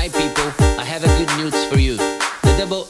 Hi people, I have a good news for you. The double